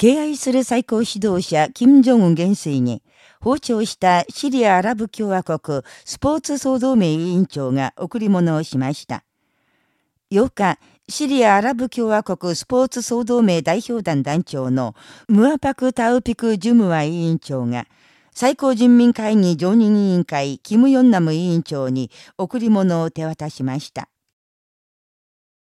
敬愛する最高指導者、金正恩元帥に、訪朝したシリアアラブ共和国スポーツ総同盟委員長が贈り物をしました。8日、シリアアラブ共和国スポーツ総同盟代表団団長のムアパク・タウピク・ジュムワ委員長が、最高人民会議常任委員会キム・ヨンナム委員長に贈り物を手渡しました。